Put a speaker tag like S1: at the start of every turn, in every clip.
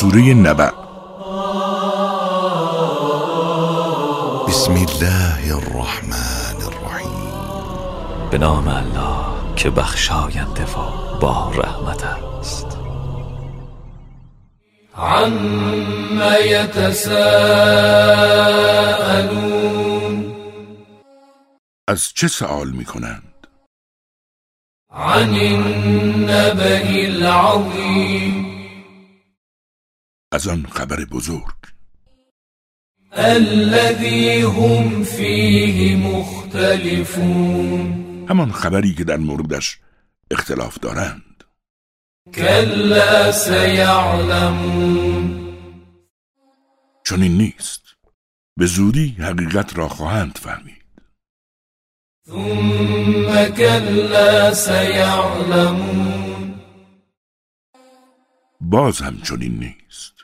S1: سوره نبع بسم الله الرحمن الرحیم.
S2: به نام الله که بخشاینده و با رحمت است.
S3: عم یتساءلون
S1: از چه سوال می کنند؟
S3: عن النبأ العظیم
S1: از آن خبر بزرگ.
S3: الذي هم فيه مختلفون.
S1: همان خبری که در موردش اختلاف دارند.
S3: كلا سيعلمون
S1: چون این نیست. به زودی حقیقت را خواهند فهمید.
S3: ثم كلا سيعلمون
S1: باز هم چنین نیست.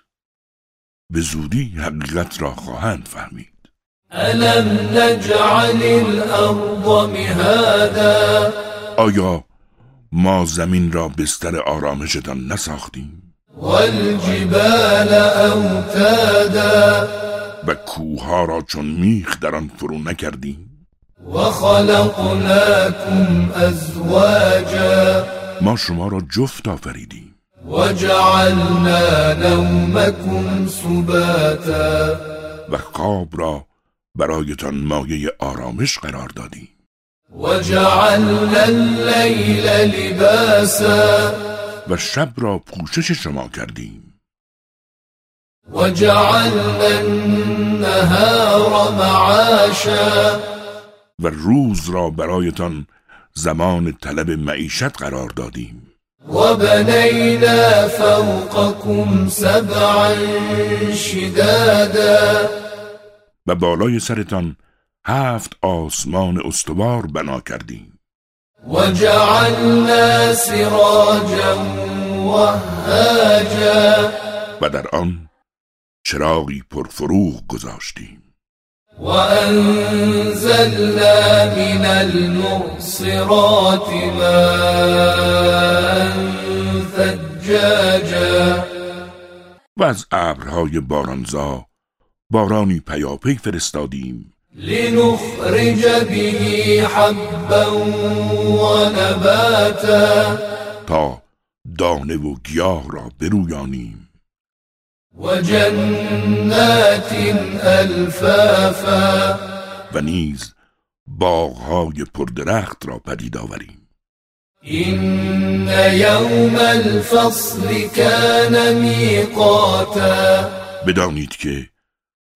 S1: به زودی حقیقت را خواهند فهمید.
S3: نجعل مهادا؟
S1: آیا ما زمین را بستر آرامشتان نساختیم؟
S3: والجبال أوتادا؟
S1: و کوهها را چون میخ در آن فرو نکردیم؟
S3: وخلقناكم أزواجا
S1: ما شما را جفت آفریدیم.
S3: وجعلنا نومكم سباتا.
S1: و خواب را برایتان مایه آرامش قرار دادیم.
S3: وجعلنا الليل لباسا.
S1: و شب را پوشش شما کردیم.
S3: وجعلنا النهار معاشا.
S1: و روز را برایتان زمان طلب معیشت قرار دادیم.
S3: وبنينا فوقكم سبعا شدادا.
S1: و بالای سرتان هفت آسمان استوار بنا کردیم.
S3: وجعلنا سراجا وهاجا.
S1: و در آن چراغی پرفروغ گذاشتیم.
S3: وأنزلنا من المعصرات ماء ثجاجا.
S1: و از ابرهای بارانزا بارانی پیاپی فرستادیم.
S3: لنخرج به حبا ونباتا
S1: تا دانه و گیاه را برویانیم.
S3: وجنات الفافا
S1: و نیز باغهای پردرخت را پدید آوریم.
S3: إن يوم الفصل كان ميقاتا.
S1: بدانید که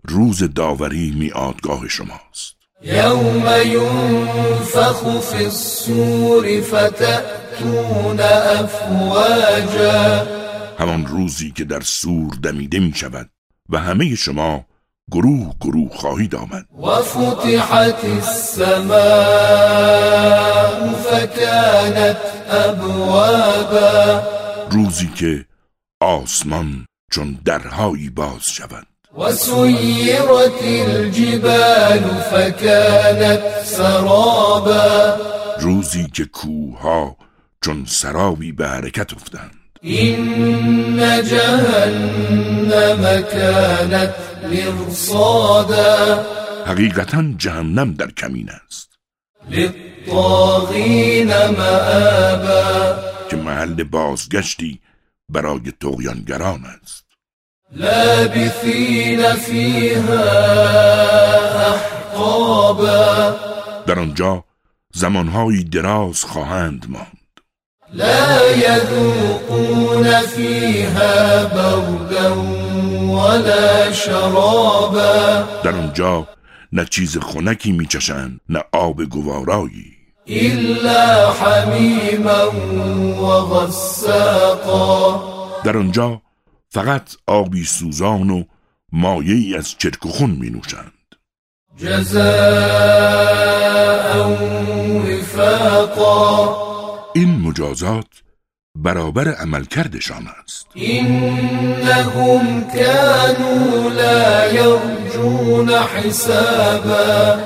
S1: روز داوری میادگاه شماست.
S3: يوم ينفخ في الصور فتأتون أفواجا.
S1: همان روزی که در سور دمیده می شود و همه شما گروه گروه خواهید آمد.
S3: وفتحت السماء فكانت أبوابا.
S1: روزی که آسمان چون درهایی باز شود.
S3: وسيرت الجبال فكانت سرابا.
S1: روزی که کوهها چون سرابی به حرکت افتند.
S3: إن جهنم كانت مرصادا.
S1: حقیقتا جهنم در کمین است.
S3: للطاغين مآبا.
S1: که محل بازگشتی برای تغیانگران است.
S3: لابثين فيها أحقابا
S1: در آنجا زمانهایی دراز خواهند ماند.
S3: لا يذوقون فيها بردا ولا شرابا.
S1: در آنجا نه چیز خنکی میچشند نه آب گوارایی.
S3: إلا حميما وغساقا
S1: در آنجا فقط آبی سوزان و مایه از چرک و خون می نوشند
S3: جزاء وفاقا.
S1: این مجازات برابر عملکردشان است.
S3: إنهم كانوا لا يرجون حسابا.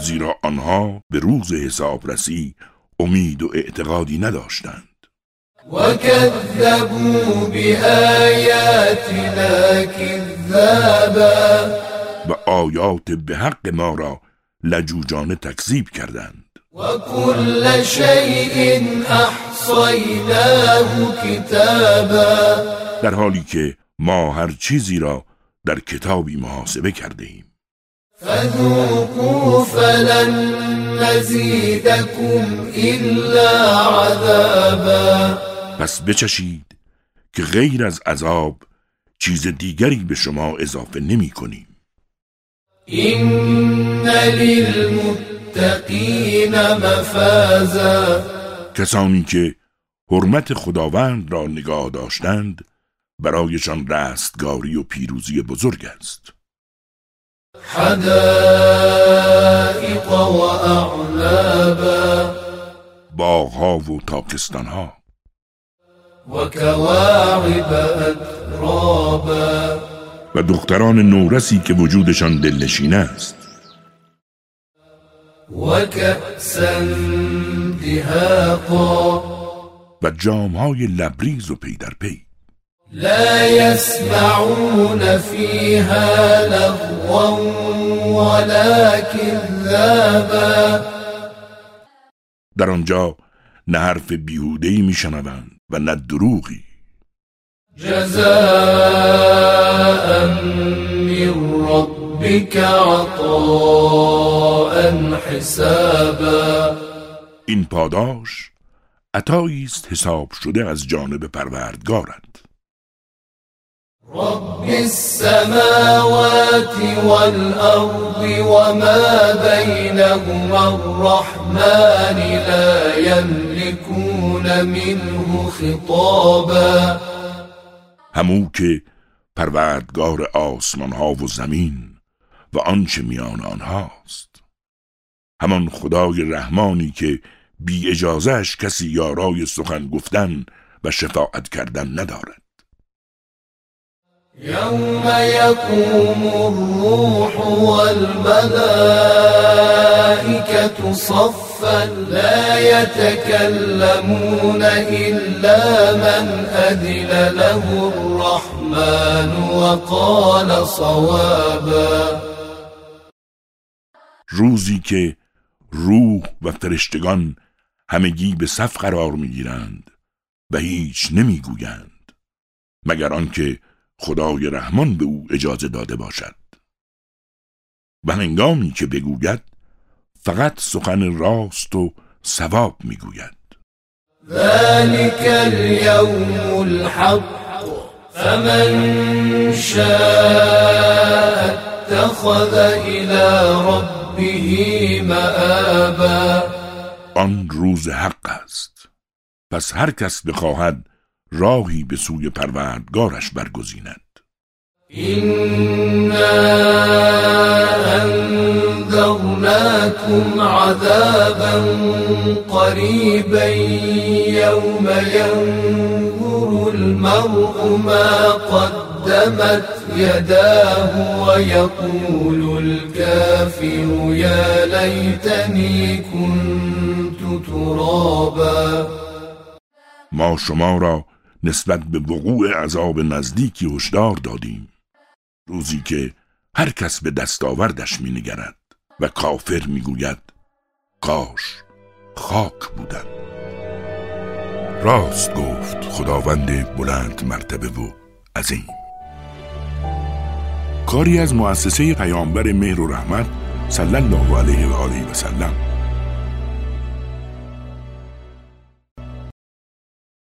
S1: زیرا آنها به روز حسابرسی امید و اعتقادی نداشتند.
S3: وكذبوا بآياتنا كذابا.
S1: و آیات به حق ما را لجوجانه تکذیب کردند.
S3: وكل شيء احصيناه كتابا.
S1: در حالی که ما هر چیزی را در کتابی محاسبه کرده ایم.
S3: فذوقوا فلن نزيدكم إلا عذابا.
S1: پس بچشید که غیر از عذاب چیز دیگری به شما اضافه نمی کنیم.
S3: إن للمتقين مفازا.
S1: کسانی که حرمت خداوند را نگاه داشتند برایشان رستگاری و پیروزی بزرگ است.
S3: حدائق وأعنابا
S1: باغها و تاکستانها.
S3: وكواعب أترابا.
S1: و دختران نورسی که وجودشان دلنشین است.
S3: دهاقا
S1: و جامهای لبریز و پی در پی.
S3: لا يسمعون فيها لغوا ولا كذابا
S1: در آنجا نه حرف بیهودهی میشنوند و نه دروغی.
S3: جزاء من ربك عطاء حسابا.
S1: این پاداش عطایی است حساب شده از جانب پروردگارت.
S3: رب السماوات والأرض وما بينهما الرحمن لا يملكون منه خطابا.
S1: همو که پروردگار آسمان ها و زمین و آنچه میان آنهاست. همان خدای رحمانی که بی اجازهش کسی یارای سخن گفتن و شفاعت کردن ندارد.
S3: يوم يقوم الروح والملائكة صفا لا يتكلمون إلا من أذن له الرحمن وقال صوابا.
S1: روزی که روح و فرشتگان همگی به صف قرار می‌گیرند و هیچ نمی‌گویند مگر آنکه خدای رحمان به او اجازه داده باشد. و هنگامی که بگوید فقط سخن راست و ثواب می‌گوید.
S3: ذلك اليوم الحق فمن شاء اتخذ إلى ربه مآبا.
S1: آن روز حق است. پس هر کس بخواهد راهی به سوی پروردگارش برگزیند.
S3: إنا أنذرناكم عذابا قريبا يوم ينظر المرء ما قدمت يداه ويقول الكافر يا ليتني كنت ترابا
S1: ما شما را نسبت به وقوع عذاب نزدیکی هشدار دادیم. روزی که هر کس به دستاوردش می نگرد و کافر می گوید کاش خاک بودم راست گفت خداوند بلند مرتبه و عظیم. کاری از مؤسسه پیامبر مهر و رحمت صلی الله علیه و آله و سلم